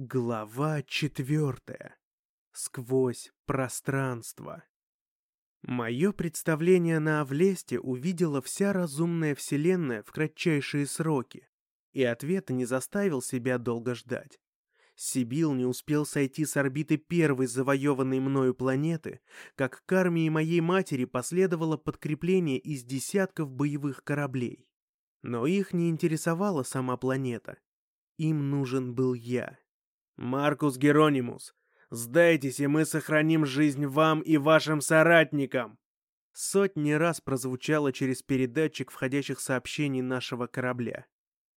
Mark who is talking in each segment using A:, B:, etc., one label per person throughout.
A: Глава четвертая. Сквозь пространство. Мое представление на Авлесте увидела вся разумная вселенная в кратчайшие сроки, и ответ не заставил себя долго ждать. Сибил не успел сойти с орбиты первой завоеванной мною планеты, как к армии моей матери последовало подкрепление из десятков боевых кораблей. Но их не интересовала сама планета. Им нужен был я. «Маркус Геронимус, сдайтесь, и мы сохраним жизнь вам и вашим соратникам!» Сотни раз прозвучало через передатчик входящих сообщений нашего корабля.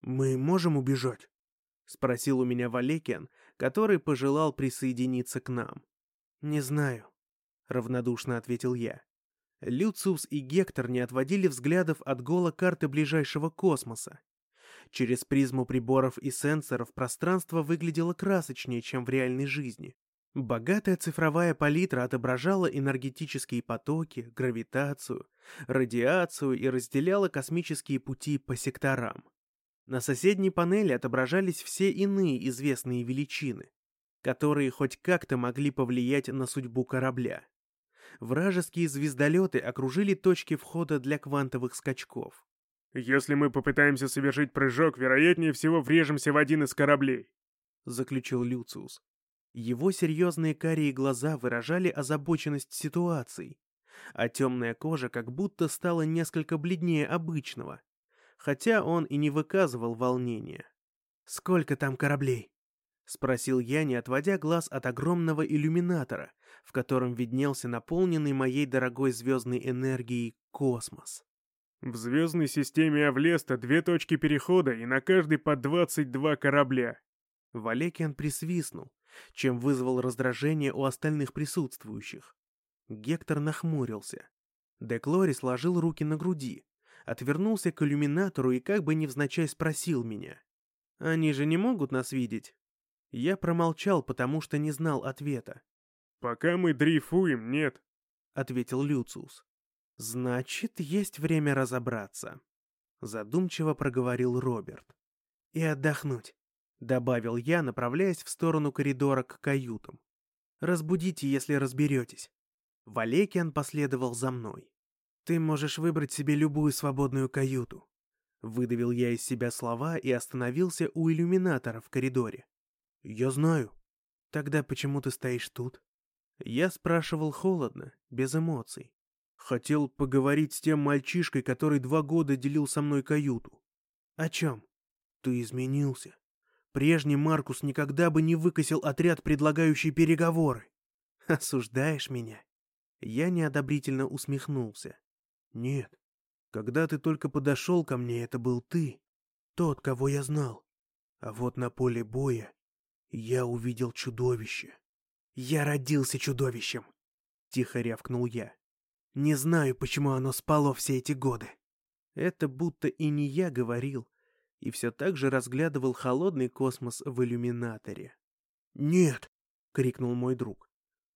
A: «Мы можем убежать?» — спросил у меня Валекиан, который пожелал присоединиться к нам. «Не знаю», — равнодушно ответил я. Люциус и Гектор не отводили взглядов от гола карты ближайшего космоса. Через призму приборов и сенсоров пространство выглядело красочнее, чем в реальной жизни. Богатая цифровая палитра отображала энергетические потоки, гравитацию, радиацию и разделяла космические пути по секторам. На соседней панели отображались все иные известные величины, которые хоть как-то могли повлиять на судьбу корабля. Вражеские звездолеты окружили точки входа для квантовых скачков.
B: «Если мы попытаемся совершить прыжок, вероятнее всего врежемся в один из кораблей», —
A: заключил Люциус. Его серьезные карие глаза выражали озабоченность ситуацией, а темная кожа как будто стала несколько бледнее обычного, хотя он и не выказывал волнения. «Сколько там кораблей?» — спросил я, не отводя глаз от огромного иллюминатора, в котором виднелся наполненный моей дорогой звездной энергией космос.
B: В звездной системе Авлеста две точки перехода и на каждой по 22 корабля.
A: Валекиан присвистнул, чем вызвал раздражение у остальных присутствующих. Гектор нахмурился. Деклори сложил руки на груди, отвернулся к иллюминатору и как бы невзначай спросил меня. «Они же не могут нас видеть?» Я промолчал, потому что не знал ответа.
B: «Пока мы дрейфуем, нет», —
A: ответил Люциус. «Значит, есть время разобраться», — задумчиво проговорил Роберт. «И отдохнуть», — добавил я, направляясь в сторону коридора к каютам. «Разбудите, если разберетесь». Валекиан последовал за мной. «Ты можешь выбрать себе любую свободную каюту». Выдавил я из себя слова и остановился у иллюминатора в коридоре. «Я знаю». «Тогда почему ты стоишь тут?» Я спрашивал холодно, без эмоций. Хотел поговорить с тем мальчишкой, который два года делил со мной каюту. О чем? Ты изменился. Прежний Маркус никогда бы не выкосил отряд, предлагающий переговоры. Осуждаешь меня? Я неодобрительно усмехнулся. Нет. Когда ты только подошел ко мне, это был ты. Тот, кого я знал. А вот на поле боя я увидел чудовище. Я родился чудовищем. Тихо рявкнул я. Не знаю, почему оно спало все эти годы. Это будто и не я говорил, и все так же разглядывал холодный космос в иллюминаторе. «Нет!» — крикнул мой друг.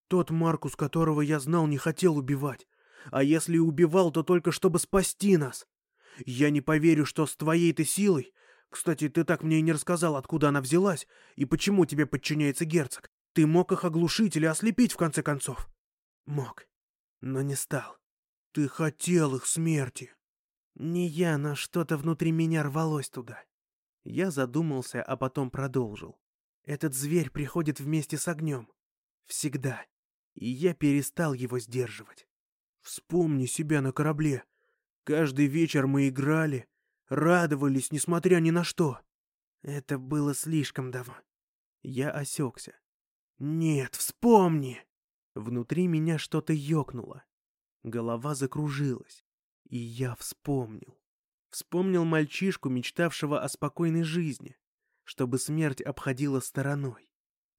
A: «Тот Маркус, которого я знал, не хотел убивать. А если и убивал, то только чтобы спасти нас. Я не поверю, что с твоей-то силой... Кстати, ты так мне и не рассказал, откуда она взялась и почему тебе подчиняется герцог. Ты мог их оглушить или ослепить, в конце концов?» «Мог но не стал. Ты хотел их смерти. Не я, но что-то внутри меня рвалось туда. Я задумался, а потом продолжил. Этот зверь приходит вместе с огнем. Всегда. И я перестал его сдерживать. Вспомни себя на корабле. Каждый вечер мы играли, радовались, несмотря ни на что. Это было слишком давно. Я осекся. Нет, вспомни! Внутри меня что-то ёкнуло. Голова закружилась. И я вспомнил. Вспомнил мальчишку, мечтавшего о спокойной жизни, чтобы смерть обходила стороной.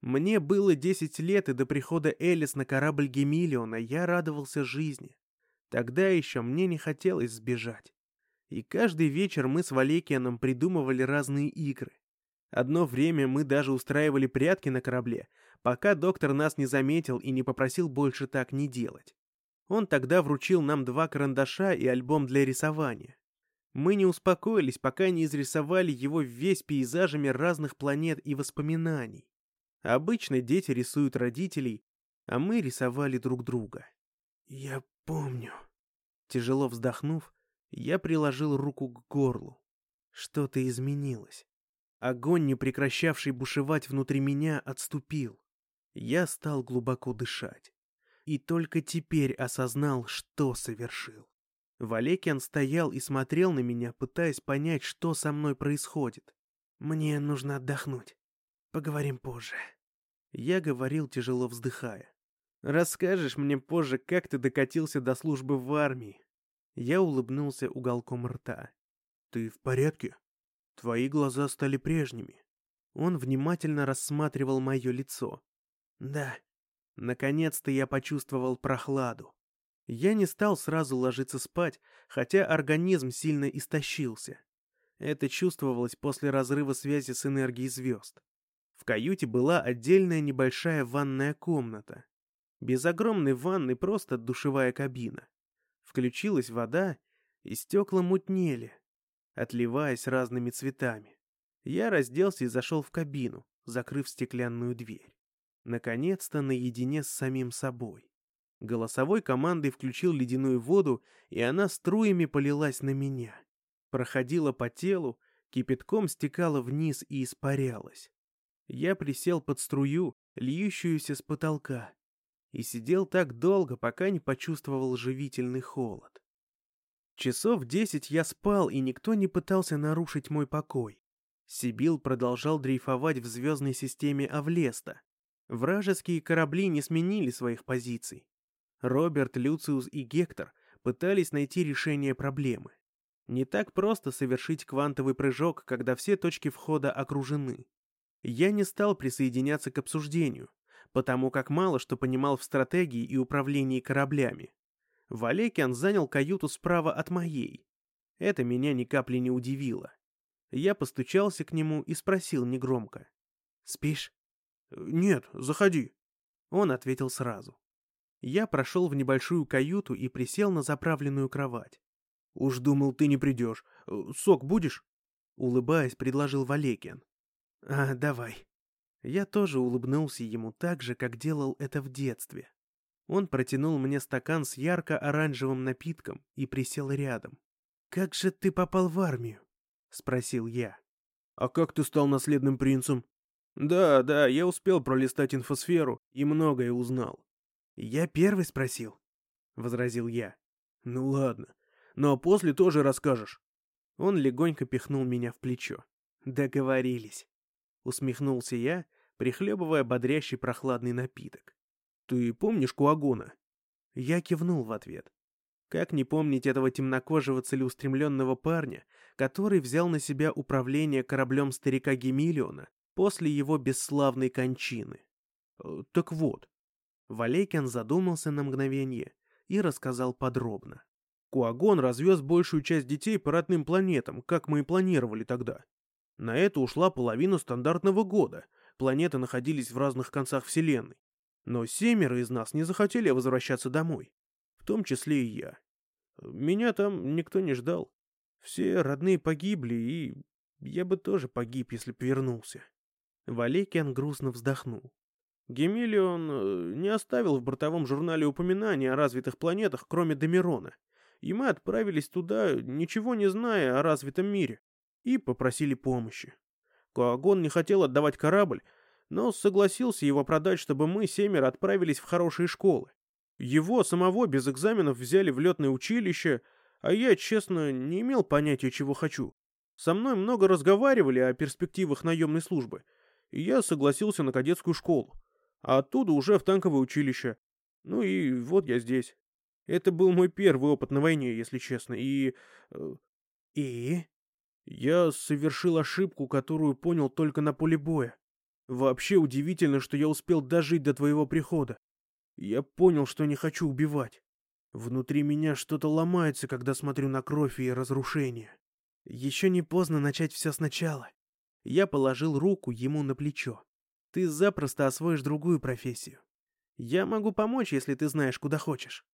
A: Мне было десять лет, и до прихода Элис на корабль Гемиллиона я радовался жизни. Тогда еще мне не хотелось сбежать. И каждый вечер мы с Валекианом придумывали разные игры. Одно время мы даже устраивали прятки на корабле, пока доктор нас не заметил и не попросил больше так не делать. Он тогда вручил нам два карандаша и альбом для рисования. Мы не успокоились, пока не изрисовали его весь пейзажами разных планет и воспоминаний. Обычно дети рисуют родителей, а мы рисовали друг друга.
B: «Я помню».
A: Тяжело вздохнув, я приложил руку к горлу. Что-то изменилось. Огонь, не прекращавший бушевать внутри меня, отступил. Я стал глубоко дышать. И только теперь осознал, что совершил. Валекиан стоял и смотрел на меня, пытаясь понять, что со мной происходит. «Мне нужно отдохнуть. Поговорим позже». Я говорил, тяжело вздыхая. «Расскажешь мне позже, как ты докатился до службы в армии?» Я улыбнулся уголком рта.
B: «Ты в порядке? Твои глаза стали прежними».
A: Он внимательно рассматривал мое лицо. «Да». Наконец-то я почувствовал прохладу. Я не стал сразу ложиться спать, хотя организм сильно истощился. Это чувствовалось после разрыва связи с энергией звезд. В каюте была отдельная небольшая ванная комната. Без огромной ванны просто душевая кабина. Включилась вода, и стекла мутнели, отливаясь разными цветами. Я разделся и зашел в кабину, закрыв стеклянную дверь. Наконец-то наедине с самим собой. Голосовой командой включил ледяную воду, и она струями полилась на меня. Проходила по телу, кипятком стекала вниз и испарялась. Я присел под струю, льющуюся с потолка, и сидел так долго, пока не почувствовал живительный холод. Часов десять я спал, и никто не пытался нарушить мой покой. Сибил продолжал дрейфовать в звездной системе Авлеста. Вражеские корабли не сменили своих позиций. Роберт, Люциус и Гектор пытались найти решение проблемы. Не так просто совершить квантовый прыжок, когда все точки входа окружены. Я не стал присоединяться к обсуждению, потому как мало что понимал в стратегии и управлении кораблями. Валекиан занял каюту справа от моей. Это меня ни капли не удивило. Я постучался к нему и спросил негромко. «Спишь?»
B: «Нет, заходи».
A: Он ответил сразу. Я прошел в небольшую каюту и присел на заправленную кровать.
B: «Уж думал, ты не придешь. Сок будешь?»
A: Улыбаясь, предложил Валекиан. «А, давай». Я тоже улыбнулся ему так же, как делал это в детстве. Он протянул мне стакан с ярко-оранжевым напитком и присел рядом. «Как же ты попал в армию?» — спросил я.
B: «А как ты стал наследным принцем?»
A: «Да, да, я успел пролистать инфосферу и многое узнал». «Я первый спросил», — возразил я.
B: «Ну ладно, но после тоже расскажешь».
A: Он легонько пихнул меня в плечо. «Договорились», — усмехнулся я, прихлебывая бодрящий прохладный напиток.
B: «Ты помнишь Куагона?»
A: Я кивнул в ответ. Как не помнить этого темнокожего целеустремленного парня, который взял на себя управление кораблем старика Гемиллиона после его бесславной кончины?
B: Э, так вот.
A: Валейкин задумался на мгновение и рассказал подробно.
B: Куагон развез большую часть детей по родным планетам, как мы и планировали тогда. На это ушла половина стандартного года. Планеты находились в разных концах Вселенной. Но семеро из нас не захотели возвращаться домой. В том числе и я. Меня там никто не ждал. Все родные погибли, и я бы тоже погиб, если б вернулся.
A: Валекиан грустно вздохнул.
B: Гемелион э, не оставил в бортовом журнале упоминаний о развитых планетах, кроме Домирона. И мы отправились туда, ничего не зная о развитом мире, и попросили помощи. Коагон не хотел отдавать корабль, но согласился его продать, чтобы мы, семеро, отправились в хорошие школы. Его самого без экзаменов взяли в летное училище, а я, честно, не имел понятия, чего хочу. Со мной много разговаривали о перспективах наемной службы, и я согласился на кадетскую школу, а оттуда уже в танковое училище. Ну и вот я здесь. Это был мой первый опыт на войне, если честно, и... Э,
A: и?
B: Я совершил ошибку, которую понял только на поле боя. Вообще удивительно, что я успел дожить до твоего прихода. Я понял, что не хочу убивать. Внутри меня что-то ломается, когда смотрю на кровь и разрушение.
A: Еще не поздно начать все сначала. Я положил руку ему на плечо. Ты запросто освоишь другую профессию. Я могу помочь, если ты знаешь, куда хочешь.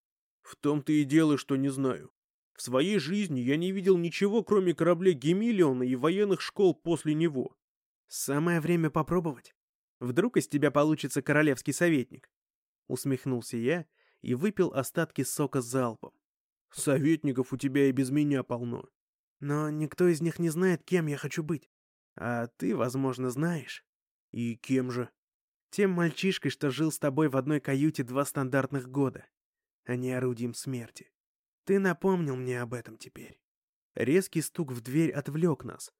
B: В том-то и дело, что не знаю. В своей жизни я не видел ничего, кроме кораблей Гемиллиона и военных школ после него.
A: Самое время попробовать. Вдруг из тебя получится королевский советник?» Усмехнулся я и выпил остатки сока залпом.
B: «Советников у тебя и без меня полно».
A: «Но никто из них не знает, кем я хочу быть. А ты, возможно, знаешь».
B: «И кем же?»
A: «Тем мальчишкой, что жил с тобой в одной каюте два стандартных года, а не орудием смерти. Ты напомнил мне об этом теперь». Резкий стук в дверь отвлек нас.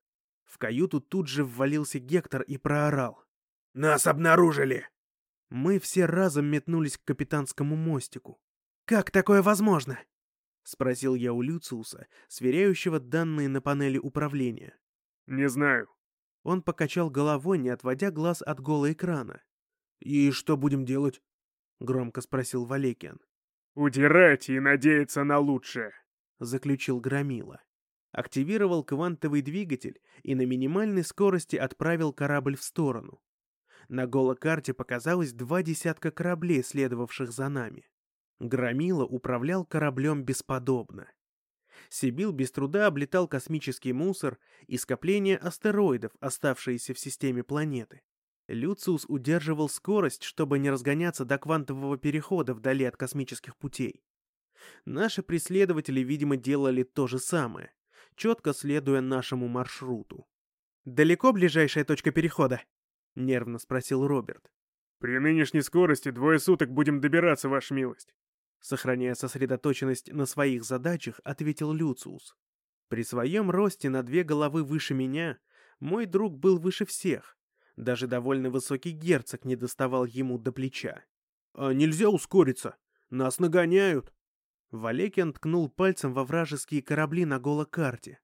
A: В каюту тут же ввалился Гектор и проорал.
B: «Нас обнаружили!»
A: Мы все разом метнулись к капитанскому мостику. «Как такое возможно?» — спросил я у Люциуса, сверяющего данные на панели управления.
B: «Не знаю».
A: Он покачал головой, не отводя глаз от голого экрана.
B: «И что будем делать?»
A: — громко спросил Валекиан.
B: «Удирать и надеяться на лучшее», —
A: заключил Громила активировал квантовый двигатель и на минимальной скорости отправил корабль в сторону. На голокарте показалось два десятка кораблей, следовавших за нами. Громила управлял кораблем бесподобно. Сибил без труда облетал космический мусор и скопление астероидов, оставшиеся в системе планеты. Люциус удерживал скорость, чтобы не разгоняться до квантового перехода вдали от космических путей. Наши преследователи, видимо, делали то же самое четко следуя нашему маршруту. «Далеко ближайшая точка перехода?» — нервно спросил Роберт.
B: «При нынешней скорости двое суток будем добираться, ваша милость».
A: Сохраняя сосредоточенность на своих задачах, ответил Люциус. При своем росте на две головы выше меня, мой друг был выше всех. Даже довольно высокий герцог не доставал ему до плеча.
B: «А нельзя ускориться? Нас нагоняют!»
A: Валекиан ткнул пальцем во вражеские корабли на голокарте.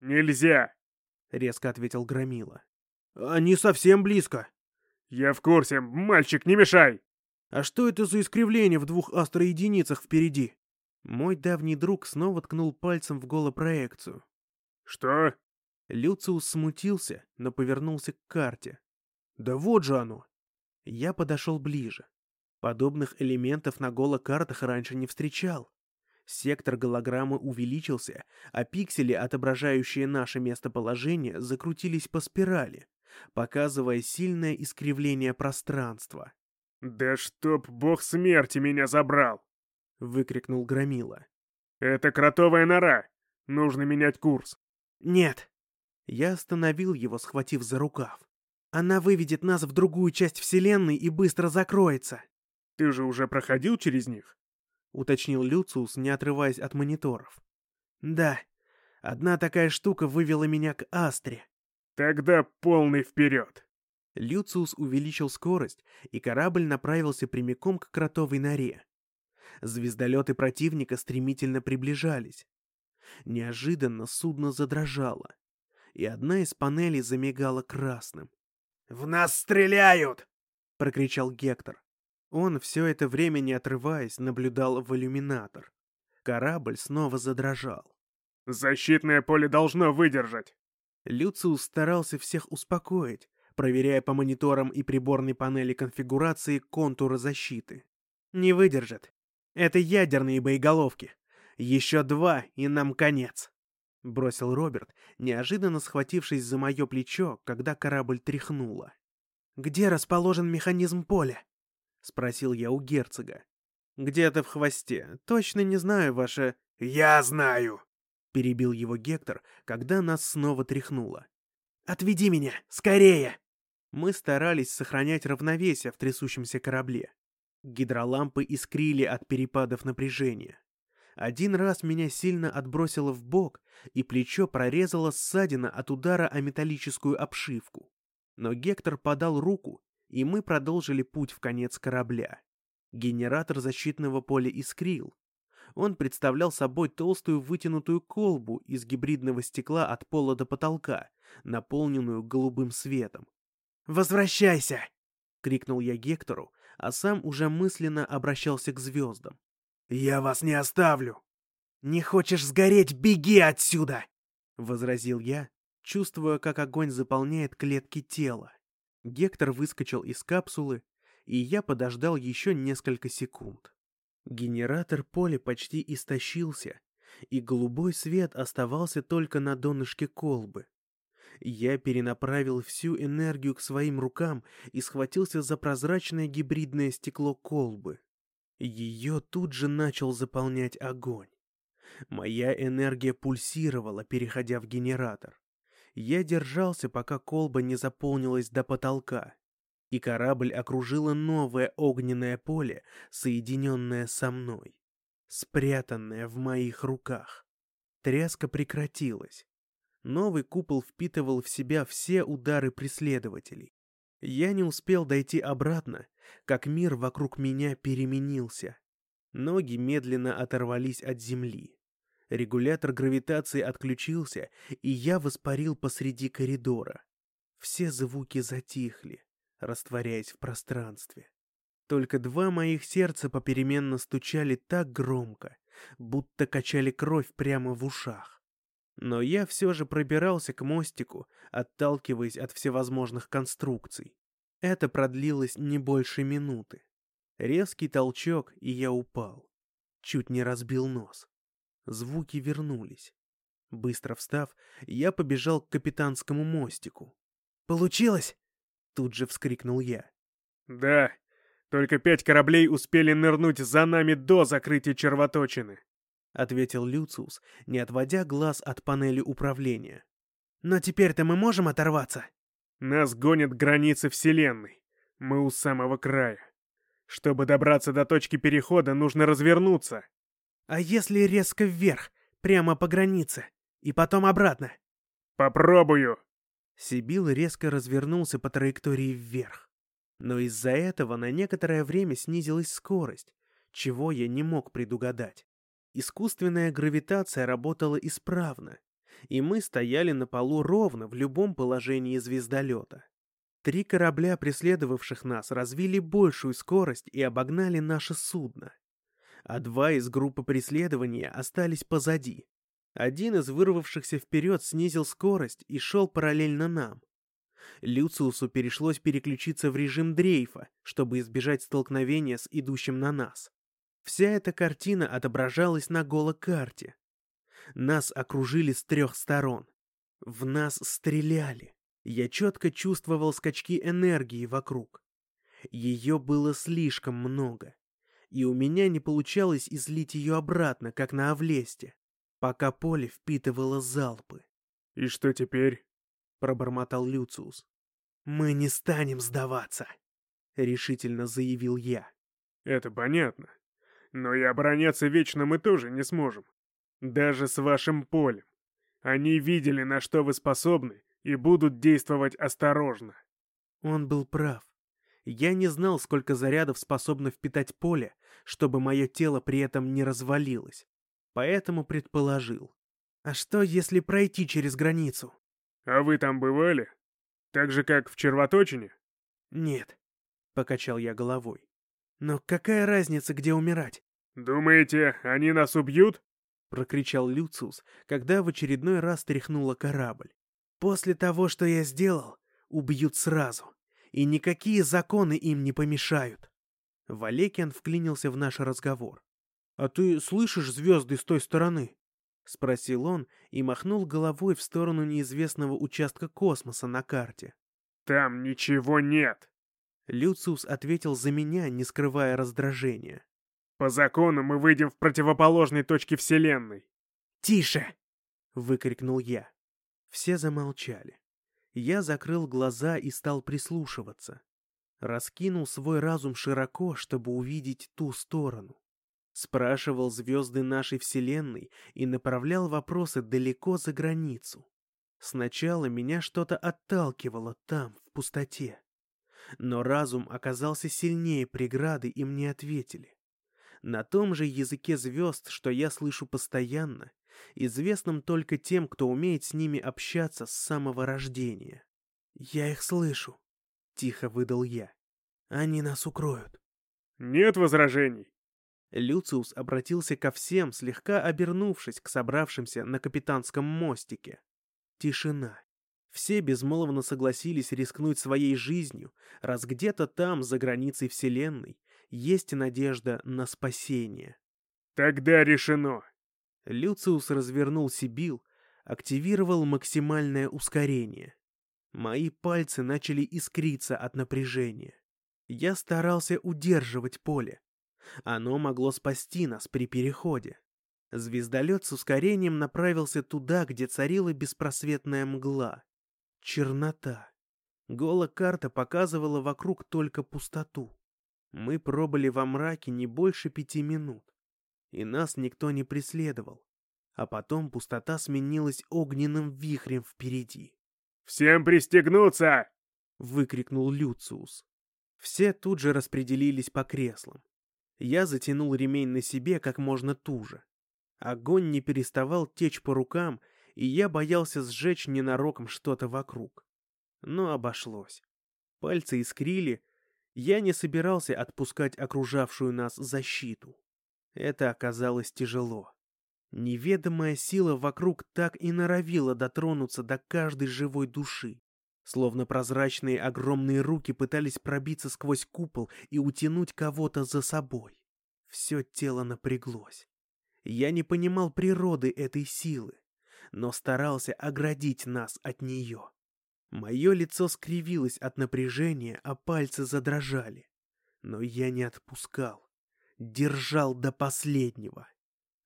B: «Нельзя!»
A: — резко ответил Громила.
B: «Они совсем близко!» «Я в курсе, мальчик, не мешай!»
A: «А что это за искривление в двух астроединицах впереди?» Мой давний друг снова ткнул пальцем в голопроекцию.
B: «Что?»
A: Люциус смутился, но повернулся к карте.
B: «Да вот же оно!»
A: Я подошел ближе. Подобных элементов на голокартах раньше не встречал. Сектор голограммы увеличился, а пиксели, отображающие наше местоположение, закрутились по спирали, показывая сильное искривление пространства.
B: «Да чтоб бог смерти меня забрал!» — выкрикнул Громила. «Это кротовая нора! Нужно менять курс!»
A: «Нет!» Я остановил его, схватив за рукав. «Она выведет нас в другую часть Вселенной и быстро закроется!»
B: «Ты же уже проходил через них?»
A: — уточнил Люциус, не отрываясь от мониторов. «Да, одна такая штука вывела меня к Астре».
B: «Тогда полный вперед!»
A: Люциус увеличил скорость, и корабль направился прямиком к кротовой норе. Звездолеты противника стремительно приближались. Неожиданно судно задрожало, и одна из панелей замигала красным.
B: «В нас стреляют!» — прокричал Гектор.
A: Он, все это время не отрываясь, наблюдал в иллюминатор. Корабль снова задрожал.
B: «Защитное поле должно выдержать!»
A: Люциус старался всех успокоить, проверяя по мониторам и приборной панели конфигурации контуры защиты. «Не выдержит. Это ядерные боеголовки. Еще два, и нам конец!» — бросил Роберт, неожиданно схватившись за мое плечо, когда корабль тряхнуло. «Где расположен механизм поля?» — спросил я у герцога. «Где-то в хвосте. Точно не знаю, ваше...»
B: «Я знаю!»
A: — перебил его Гектор, когда нас снова тряхнуло. «Отведи меня! Скорее!» Мы старались сохранять равновесие в трясущемся корабле. Гидролампы искрили от перепадов напряжения. Один раз меня сильно отбросило в бок, и плечо прорезало ссадина от удара о металлическую обшивку. Но Гектор подал руку, и мы продолжили путь в конец корабля. Генератор защитного поля искрил. Он представлял собой толстую вытянутую колбу из гибридного стекла от пола до потолка, наполненную голубым светом. «Возвращайся!» — крикнул я Гектору, а сам уже мысленно обращался к звездам.
B: «Я вас не оставлю!»
A: «Не хочешь сгореть, беги отсюда!» — возразил я, чувствуя, как огонь заполняет клетки тела. Гектор выскочил из капсулы, и я подождал еще несколько секунд. Генератор поля почти истощился, и голубой свет оставался только на донышке колбы. Я перенаправил всю энергию к своим рукам и схватился за прозрачное гибридное стекло колбы. Ее тут же начал заполнять огонь. Моя энергия пульсировала, переходя в генератор. Я держался, пока колба не заполнилась до потолка, и корабль окружило новое огненное поле, соединенное со мной, спрятанное в моих руках. Тряска прекратилась. Новый купол впитывал в себя все удары преследователей. Я не успел дойти обратно, как мир вокруг меня переменился. Ноги медленно оторвались от земли. Регулятор гравитации отключился, и я воспарил посреди коридора. Все звуки затихли, растворяясь в пространстве. Только два моих сердца попеременно стучали так громко, будто качали кровь прямо в ушах. Но я все же пробирался к мостику, отталкиваясь от всевозможных конструкций. Это продлилось не больше минуты. Резкий толчок, и я упал. Чуть не разбил нос. Звуки вернулись. Быстро встав, я побежал к капитанскому мостику. «Получилось!» — тут же вскрикнул я.
B: «Да, только пять кораблей успели нырнуть за нами до закрытия червоточины», —
A: ответил Люциус, не отводя глаз от панели управления. «Но теперь-то мы можем оторваться?»
B: «Нас гонят границы Вселенной. Мы у самого края. Чтобы добраться до точки перехода, нужно развернуться.
A: А если резко вверх, прямо по границе, и потом обратно?
B: Попробую.
A: Сибил резко развернулся по траектории вверх. Но из-за этого на некоторое время снизилась скорость, чего я не мог предугадать. Искусственная гравитация работала исправно, и мы стояли на полу ровно в любом положении звездолета. Три корабля, преследовавших нас, развили большую скорость и обогнали наше судно а два из группы преследования остались позади. Один из вырвавшихся вперед снизил скорость и шел параллельно нам. Люциусу пришлось переключиться в режим дрейфа, чтобы избежать столкновения с идущим на нас. Вся эта картина отображалась на голокарте. Нас окружили с трех сторон. В нас стреляли. Я четко чувствовал скачки энергии вокруг. Ее было слишком много и у меня не получалось излить ее обратно, как на Авлесте, пока поле впитывало залпы.
B: «И что теперь?»
A: — пробормотал Люциус. «Мы не станем сдаваться», — решительно заявил я.
B: «Это понятно. Но и обороняться вечно мы тоже не сможем. Даже с вашим полем. Они видели, на что вы способны, и будут действовать осторожно».
A: Он был прав. Я не знал, сколько зарядов способно впитать поле, чтобы мое тело при этом не развалилось. Поэтому предположил. А что, если пройти через границу?
B: А вы там бывали? Так же, как в червоточине?
A: Нет, покачал я головой. Но какая разница, где умирать?
B: Думаете, они нас убьют?
A: Прокричал Люциус, когда в очередной раз тряхнула корабль. После того, что я сделал, убьют сразу и никакие законы им не помешают. Валекиан вклинился в наш разговор. «А ты слышишь звезды с той стороны?» — спросил он и махнул головой в сторону неизвестного участка космоса на карте.
B: «Там ничего нет!»
A: Люциус ответил за меня, не скрывая раздражения.
B: «По закону мы выйдем в противоположной точке Вселенной!»
A: «Тише!» — выкрикнул я. Все замолчали. Я закрыл глаза и стал прислушиваться. Раскинул свой разум широко, чтобы увидеть ту сторону. Спрашивал звезды нашей Вселенной и направлял вопросы далеко за границу. Сначала меня что-то отталкивало там, в пустоте. Но разум оказался сильнее преграды, и мне ответили. На том же языке звезд, что я слышу постоянно, известным только тем, кто умеет с ними общаться с самого рождения. «Я их слышу», — тихо выдал я. «Они нас укроют».
B: «Нет возражений».
A: Люциус обратился ко всем, слегка обернувшись к собравшимся на капитанском мостике. Тишина. Все безмолвно согласились рискнуть своей жизнью, раз где-то там, за границей Вселенной, есть надежда на спасение.
B: «Тогда решено.
A: Люциус развернул Сибил, активировал максимальное ускорение. Мои пальцы начали искриться от напряжения. Я старался удерживать поле. Оно могло спасти нас при переходе. Звездолет с ускорением направился туда, где царила беспросветная мгла. Чернота. Гола карта показывала вокруг только пустоту. Мы пробыли во мраке не больше пяти минут, и нас никто не преследовал. А потом пустота сменилась огненным вихрем впереди.
B: «Всем пристегнуться!»
A: — выкрикнул Люциус. Все тут же распределились по креслам. Я затянул ремень на себе как можно туже. Огонь не переставал течь по рукам, и я боялся сжечь ненароком что-то вокруг. Но обошлось. Пальцы искрили. Я не собирался отпускать окружавшую нас защиту. Это оказалось тяжело. Неведомая сила вокруг так и норовила дотронуться до каждой живой души. Словно прозрачные огромные руки пытались пробиться сквозь купол и утянуть кого-то за собой. Все тело напряглось. Я не понимал природы этой силы, но старался оградить нас от нее. Мое лицо скривилось от напряжения, а пальцы задрожали. Но я не отпускал. Держал до последнего.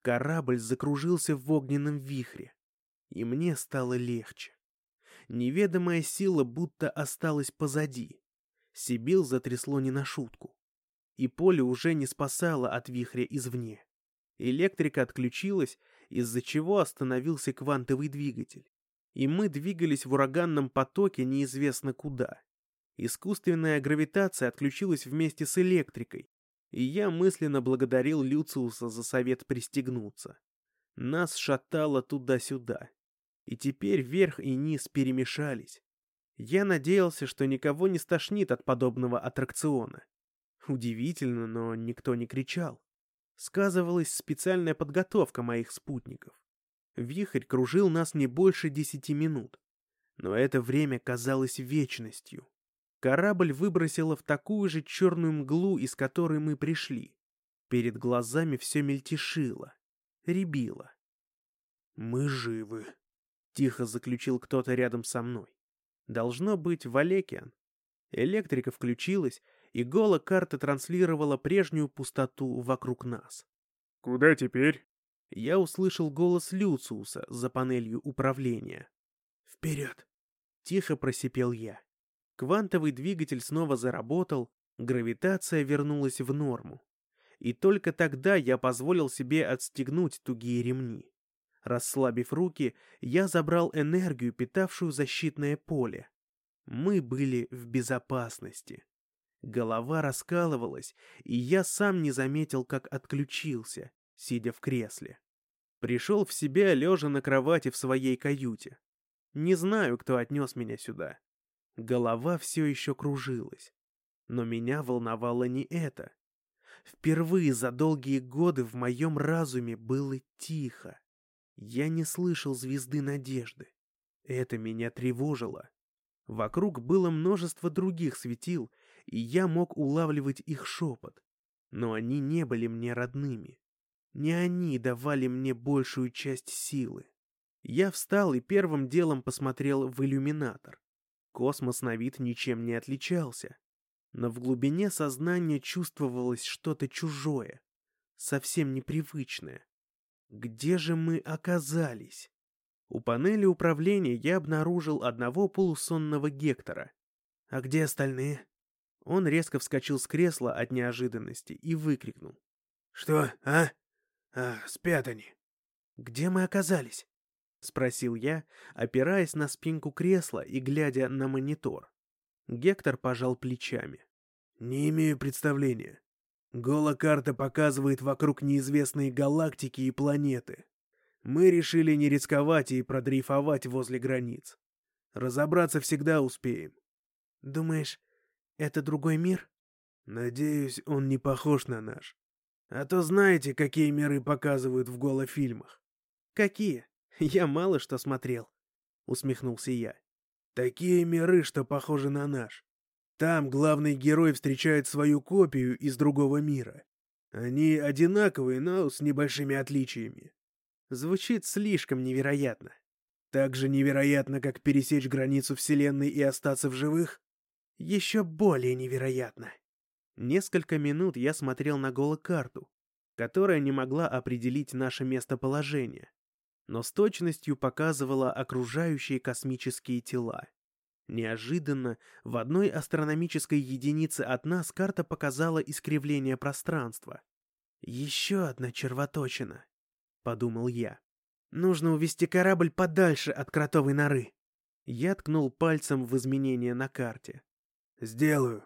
A: Корабль закружился в огненном вихре, и мне стало легче. Неведомая сила будто осталась позади. Сибил затрясло не на шутку. И поле уже не спасало от вихря извне. Электрика отключилась, из-за чего остановился квантовый двигатель и мы двигались в ураганном потоке неизвестно куда. Искусственная гравитация отключилась вместе с электрикой, и я мысленно благодарил Люциуса за совет пристегнуться. Нас шатало туда-сюда, и теперь верх и низ перемешались. Я надеялся, что никого не стошнит от подобного аттракциона. Удивительно, но никто не кричал. Сказывалась специальная подготовка моих спутников. Вихрь кружил нас не больше десяти минут. Но это время казалось вечностью. Корабль выбросило в такую же черную мглу, из которой мы пришли. Перед глазами все мельтешило, рябило. «Мы живы», — тихо заключил кто-то рядом со мной. Должно быть Валекиан. Электрика включилась, и гола карта транслировала прежнюю пустоту вокруг нас.
B: «Куда теперь?»
A: я услышал голос Люциуса за панелью управления. «Вперед!» — тихо просипел я. Квантовый двигатель снова заработал, гравитация вернулась в норму. И только тогда я позволил себе отстегнуть тугие ремни. Расслабив руки, я забрал энергию, питавшую защитное поле. Мы были в безопасности. Голова раскалывалась, и я сам не заметил, как отключился, сидя в кресле. Пришел в себя, лежа на кровати в своей каюте. Не знаю, кто отнес меня сюда. Голова все еще кружилась. Но меня волновало не это. Впервые за долгие годы в моем разуме было тихо. Я не слышал звезды надежды. Это меня тревожило. Вокруг было множество других светил, и я мог улавливать их шепот. Но они не были мне родными. Не они давали мне большую часть силы. Я встал и первым делом посмотрел в иллюминатор. Космос на вид ничем не отличался. Но в глубине сознания чувствовалось что-то чужое, совсем непривычное. Где же мы оказались? У панели управления я обнаружил одного полусонного Гектора. А где остальные? Он резко вскочил с кресла от неожиданности и выкрикнул. «Что, а? А, спят они. Где мы оказались? Спросил я, опираясь на спинку кресла и глядя на монитор. Гектор пожал плечами. Не имею представления. Голокарта показывает вокруг неизвестные галактики и планеты. Мы решили не рисковать и продрейфовать возле границ. Разобраться всегда успеем. Думаешь, это другой мир? Надеюсь, он не похож на наш. А то знаете, какие миры показывают в голофильмах. Какие? Я мало что смотрел, усмехнулся я. Такие миры, что похожи на наш. Там главный герой встречает свою копию из другого мира. Они одинаковые, но с небольшими отличиями. Звучит слишком невероятно. Так же невероятно, как пересечь границу Вселенной и остаться в живых? Еще более невероятно.
B: Несколько минут я смотрел на голокарту, которая не могла определить наше местоположение, но с точностью показывала окружающие космические тела. Неожиданно в одной астрономической единице от нас карта показала искривление пространства.
A: «Еще одна червоточина», — подумал я. «Нужно увести корабль подальше от кротовой норы».
B: Я ткнул пальцем в изменения на карте.
A: «Сделаю».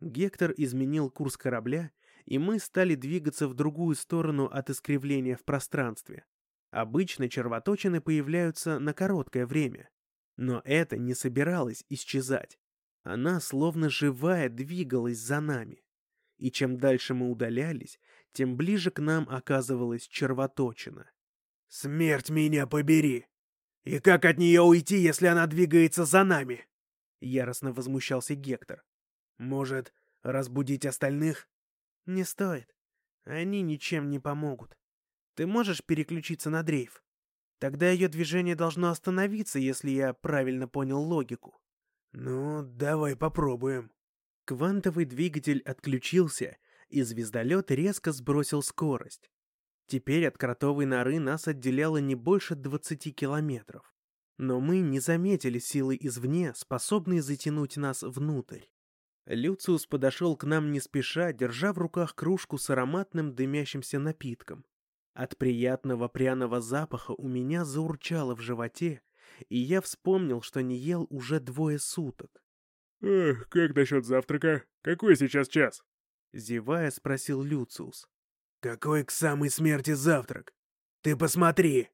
B: Гектор изменил курс корабля, и мы стали двигаться в другую сторону от искривления в пространстве. Обычно червоточины появляются на короткое время. Но это не собиралось исчезать. Она, словно живая, двигалась за нами. И чем дальше мы удалялись, тем ближе к нам оказывалась червоточина.
A: «Смерть меня побери! И как от нее уйти, если она двигается за нами?» Яростно возмущался Гектор. «Может, разбудить остальных?»
B: «Не стоит. Они ничем не помогут. Ты можешь переключиться на дрейф? Тогда ее движение должно остановиться, если я правильно понял логику».
A: «Ну, давай попробуем».
B: Квантовый двигатель отключился, и звездолет резко сбросил скорость. Теперь от кротовой норы нас отделяло не больше 20 километров. Но мы не заметили силы извне, способные затянуть нас внутрь. Люциус подошел к нам не спеша, держа в руках кружку с ароматным дымящимся напитком. От приятного пряного запаха у меня заурчало в животе, и я вспомнил, что не ел уже двое суток.
C: «Эх, как насчет завтрака? Какой сейчас час?»
B: Зевая, спросил Люциус.
A: «Какой к самой смерти завтрак? Ты посмотри!»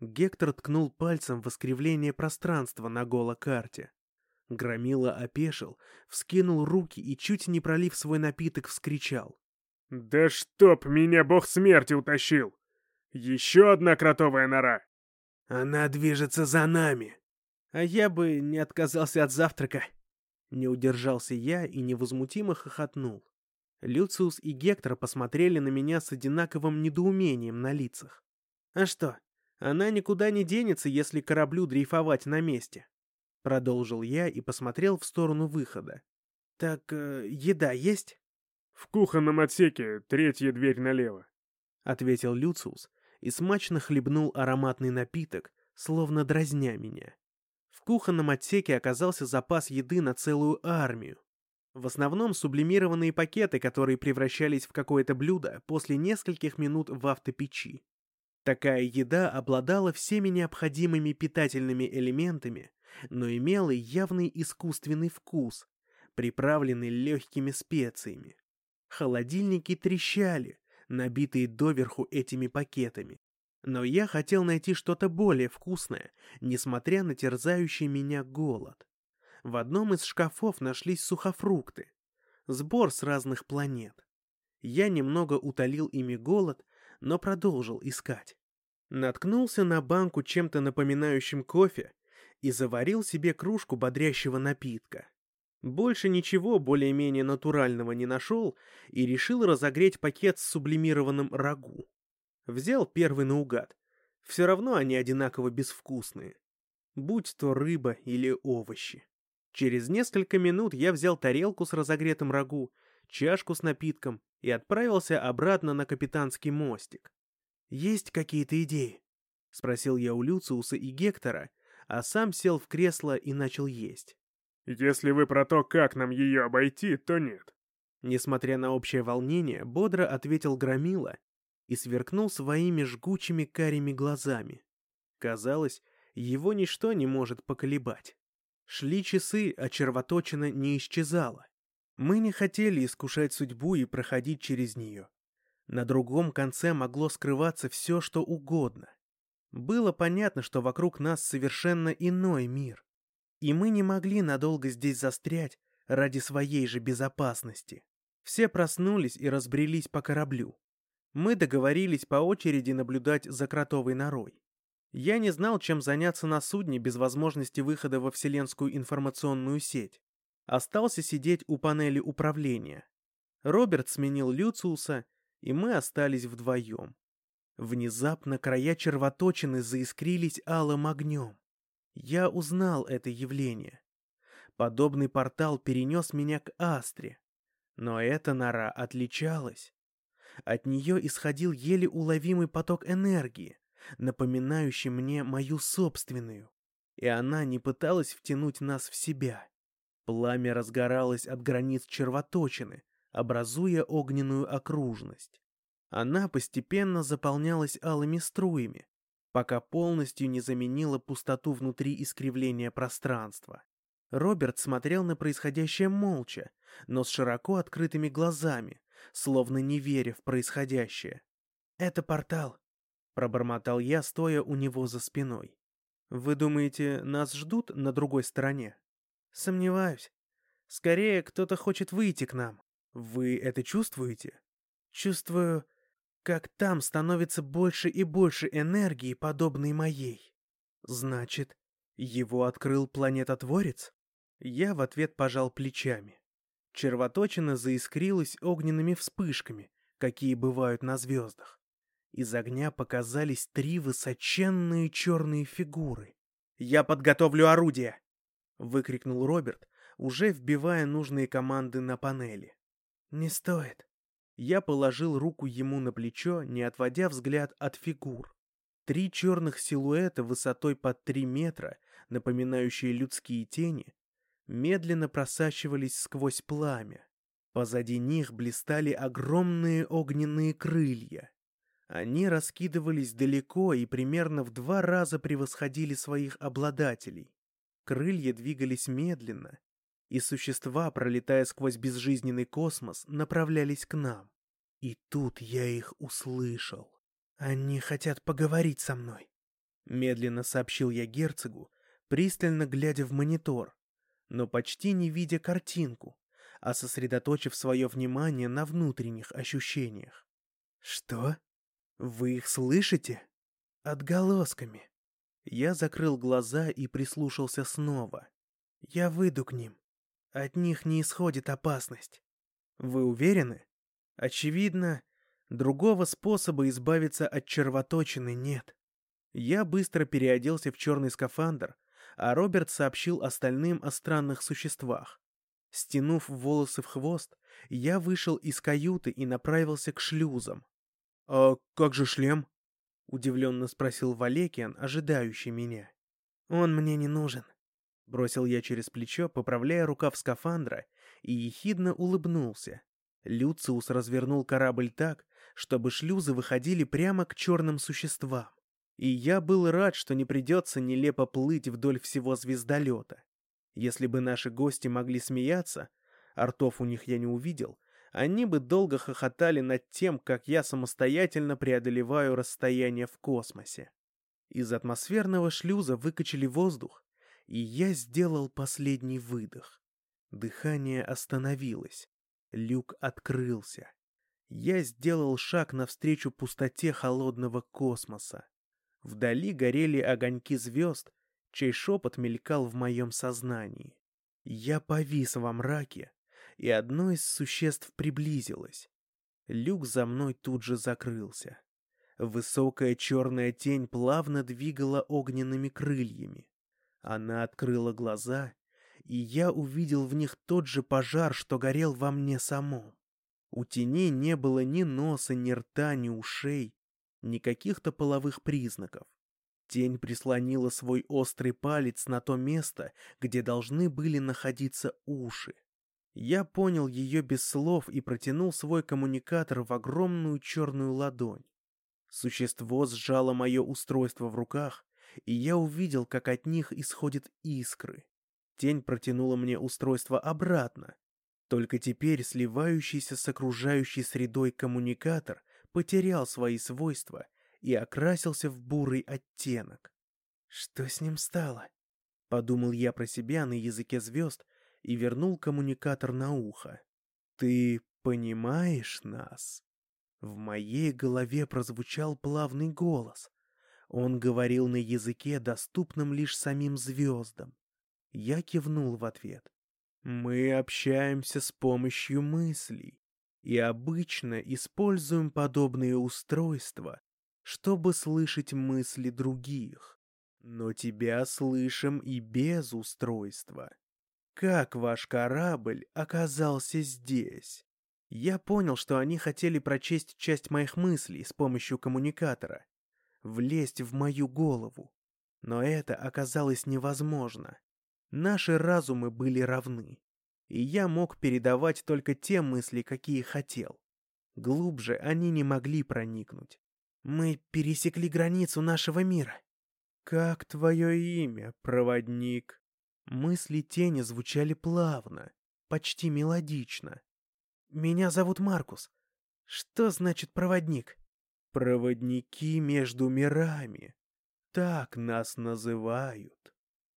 B: Гектор ткнул пальцем в искривление пространства на голокарте. Громила опешил, вскинул руки и, чуть не пролив свой напиток, вскричал.
C: «Да чтоб меня бог смерти утащил! Еще одна кротовая нора!»
A: «Она движется за нами!»
B: «А я бы не отказался от завтрака!» Не удержался я и невозмутимо хохотнул. Люциус и Гектор посмотрели на меня с одинаковым недоумением на лицах. «А что, она никуда не денется, если кораблю дрейфовать на месте?» Продолжил я и посмотрел в сторону выхода. «Так, э, еда есть?»
C: «В кухонном отсеке, третья дверь налево», —
B: ответил Люциус и смачно хлебнул ароматный напиток, словно дразня меня. В кухонном отсеке оказался запас еды на целую армию. В основном сублимированные пакеты, которые превращались в какое-то блюдо после нескольких минут в автопечи. Такая еда обладала всеми необходимыми питательными элементами, но имела явный искусственный вкус, приправленный легкими специями. Холодильники трещали, набитые доверху этими пакетами. Но я хотел найти что-то более вкусное, несмотря на терзающий меня голод. В одном из шкафов нашлись сухофрукты. Сбор с разных планет. Я немного утолил ими голод, но продолжил искать. Наткнулся на банку чем-то напоминающим кофе и заварил себе кружку бодрящего напитка. Больше ничего более-менее натурального не нашел и решил разогреть пакет с сублимированным рагу. Взял первый наугад. Все равно они одинаково безвкусные. Будь то рыба или овощи. Через несколько минут я взял тарелку с разогретым рагу, чашку с напитком и отправился обратно на капитанский мостик. «Есть какие-то идеи?» — спросил я у Люциуса и Гектора, а сам сел в кресло и начал есть.
C: «Если вы про то, как нам ее обойти, то нет».
B: Несмотря на общее волнение, бодро ответил Громила и сверкнул своими жгучими карими глазами. Казалось, его ничто не может поколебать. Шли часы, а червоточина не исчезала. Мы не хотели искушать судьбу и проходить через нее. На другом конце могло скрываться все, что угодно. Было понятно, что вокруг нас совершенно иной мир. И мы не могли надолго здесь застрять ради своей же безопасности. Все проснулись и разбрелись по кораблю. Мы договорились по очереди наблюдать за кротовой норой. Я не знал, чем заняться на судне без возможности выхода во вселенскую информационную сеть. Остался сидеть у панели управления. Роберт сменил Люциуса, и мы остались вдвоем. Внезапно края червоточины заискрились алым огнем.
A: Я узнал это явление. Подобный портал перенес меня к Астре. Но эта нора отличалась. От нее исходил еле уловимый поток энергии, напоминающий мне мою собственную. И она не пыталась втянуть нас в себя. Пламя разгоралось от границ червоточины, образуя огненную окружность. Она постепенно заполнялась алыми струями, пока полностью не заменила пустоту внутри искривления пространства. Роберт смотрел на происходящее молча, но с широко открытыми глазами, словно не веря в происходящее. «Это портал», — пробормотал я, стоя у него за спиной. «Вы думаете, нас ждут на другой стороне?» «Сомневаюсь. Скорее, кто-то хочет выйти к нам. Вы это чувствуете?» «Чувствую, как там становится больше и больше энергии, подобной моей». «Значит, его открыл планетотворец?» Я в ответ пожал плечами. Червоточина заискрилась огненными вспышками, какие бывают на звездах. Из огня показались три высоченные черные фигуры. «Я подготовлю орудие!» — выкрикнул Роберт, уже вбивая нужные команды на панели. «Не стоит». Я положил руку ему на плечо, не отводя взгляд от фигур. Три черных силуэта высотой под три метра, напоминающие людские тени, медленно просачивались сквозь пламя. Позади них блистали огромные огненные крылья. Они раскидывались далеко и примерно в два раза превосходили своих обладателей. Крылья двигались медленно, и существа, пролетая сквозь безжизненный космос, направлялись к нам. И тут я их услышал. «Они хотят поговорить со мной», — медленно сообщил я герцогу, пристально глядя в монитор, но почти не видя картинку, а сосредоточив свое внимание на внутренних ощущениях. «Что? Вы их слышите?» «Отголосками». Я закрыл глаза и прислушался снова. «Я выйду к ним. От них не исходит опасность». «Вы уверены?» «Очевидно, другого способа избавиться от червоточины нет». Я быстро переоделся в черный скафандр, а Роберт сообщил остальным о странных существах. Стянув волосы в хвост, я вышел из каюты и направился к шлюзам. «А как же шлем?» — удивленно спросил Валекиан, ожидающий меня. «Он мне не нужен», — бросил я через плечо, поправляя рукав скафандра, и ехидно улыбнулся. Люциус развернул корабль так, чтобы шлюзы выходили прямо к черным существам. И я был рад, что не придется нелепо плыть вдоль всего звездолета. Если бы наши гости могли смеяться, артов у них я не увидел, они бы долго хохотали над тем, как я самостоятельно преодолеваю расстояние в космосе. Из атмосферного шлюза выкачали воздух, и я сделал последний выдох. Дыхание остановилось. Люк открылся. Я сделал шаг навстречу пустоте холодного космоса. Вдали горели огоньки звезд, чей шепот мелькал в моем сознании. Я повис во мраке, и одно из существ приблизилось. Люк за мной тут же закрылся. Высокая черная тень плавно двигала огненными крыльями. Она открыла глаза, и я увидел в них тот же пожар, что горел во мне самом. У теней не было ни носа, ни рта, ни ушей, ни каких-то половых признаков. Тень прислонила свой острый палец на то место, где должны были находиться уши. Я понял ее без слов и протянул свой коммуникатор в огромную черную ладонь. Существо сжало мое устройство в руках, и я увидел, как от них исходят искры. Тень протянула мне устройство обратно. Только теперь сливающийся с окружающей средой коммуникатор потерял свои свойства и окрасился в бурый оттенок. Что с ним стало? Подумал я про себя на языке звезд и вернул коммуникатор на ухо. Ты понимаешь нас? В моей голове прозвучал плавный голос. Он говорил на языке, доступном лишь самим звездам. Я кивнул в ответ. Мы общаемся с помощью мыслей и обычно используем подобные устройства, чтобы слышать мысли других. Но тебя слышим и без устройства. Как ваш корабль оказался здесь? Я понял, что они хотели прочесть часть моих мыслей с помощью коммуникатора, влезть в мою голову. Но это оказалось невозможно. Наши разумы были равны, и я мог передавать только те мысли, какие хотел. Глубже они не могли проникнуть. Мы пересекли границу нашего мира. Как твое имя, проводник? Мысли тени звучали плавно, почти мелодично. Меня зовут Маркус. Что значит проводник? Проводники между мирами. Так нас называют.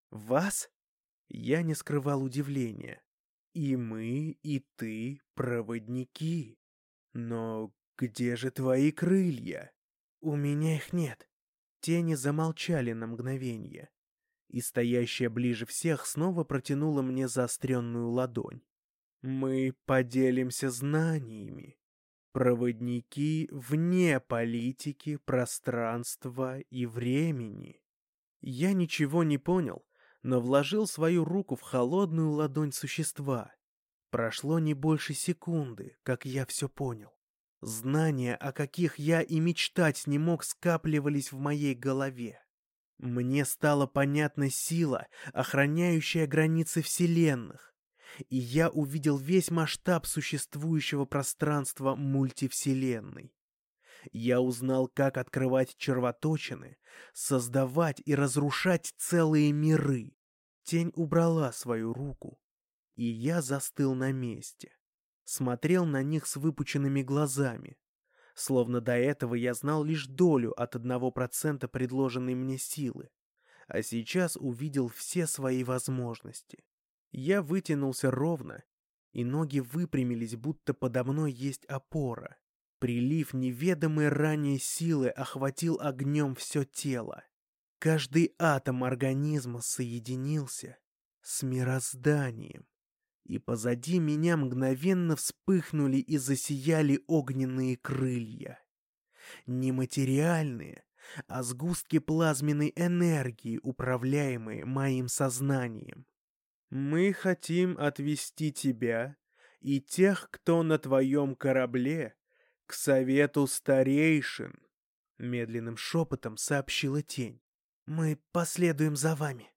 A: Вас? Я не скрывал удивления. И мы, и ты проводники. Но где же твои крылья? У меня их нет. Тени замолчали на мгновение. И стоящая ближе всех снова протянула мне заостренную ладонь. Мы поделимся знаниями. Проводники вне политики, пространства и времени. Я ничего не понял, но вложил свою руку в холодную ладонь существа. Прошло не больше секунды, как я все понял. Знания, о каких я и мечтать не мог, скапливались в моей голове. Мне стала понятна сила, охраняющая границы вселенных, и я увидел весь масштаб существующего пространства мультивселенной. Я узнал, как открывать червоточины, создавать и разрушать целые миры. Тень убрала свою руку, и я застыл на месте. Смотрел на них с выпученными глазами. Словно до этого я знал лишь долю от одного процента предложенной мне силы, а сейчас увидел все свои возможности. Я вытянулся ровно, и ноги выпрямились, будто подо мной есть опора. Прилив неведомой ранее силы охватил огнем все тело. Каждый атом организма соединился с мирозданием. И позади меня мгновенно вспыхнули и засияли огненные крылья. Нематериальные, а сгустки плазменной энергии, управляемые моим сознанием. Мы хотим отвести тебя и тех, кто на твоем корабле, к совету старейшин, — медленным шепотом сообщила тень. Мы последуем за вами.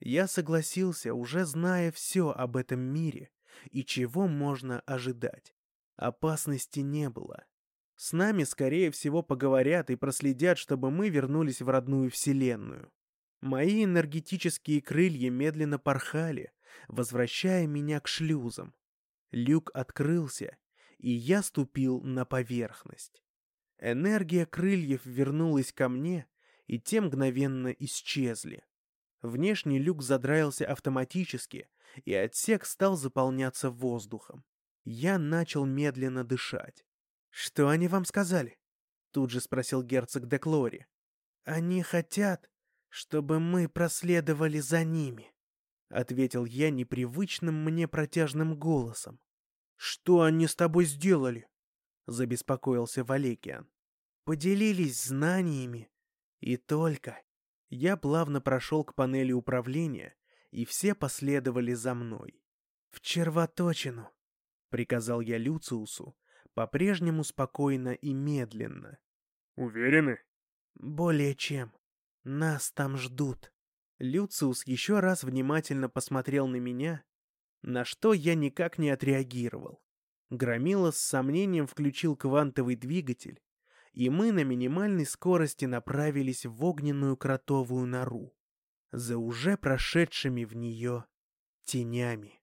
A: Я согласился, уже зная все об этом мире и чего можно ожидать. Опасности не было. С нами, скорее всего, поговорят и проследят, чтобы мы вернулись в родную вселенную. Мои энергетические крылья медленно порхали, возвращая меня к шлюзам. Люк открылся, и я ступил на поверхность. Энергия крыльев вернулась ко мне, и те мгновенно исчезли. Внешний люк задраился автоматически, и отсек стал заполняться воздухом. Я начал медленно дышать. «Что они вам сказали?» — тут же спросил герцог Деклори. «Они хотят, чтобы мы проследовали за ними», — ответил я непривычным мне протяжным голосом. «Что они с тобой сделали?» — забеспокоился Валекиан. «Поделились знаниями. И только...» Я плавно прошел к панели управления, и все последовали за мной. «В червоточину», — приказал я Люциусу, по-прежнему спокойно и медленно.
C: «Уверены?»
A: «Более чем. Нас там ждут». Люциус еще раз внимательно посмотрел на меня, на что я никак не отреагировал. Громила с сомнением включил квантовый двигатель, и мы на минимальной скорости направились в огненную кротовую нору, за уже прошедшими в нее тенями.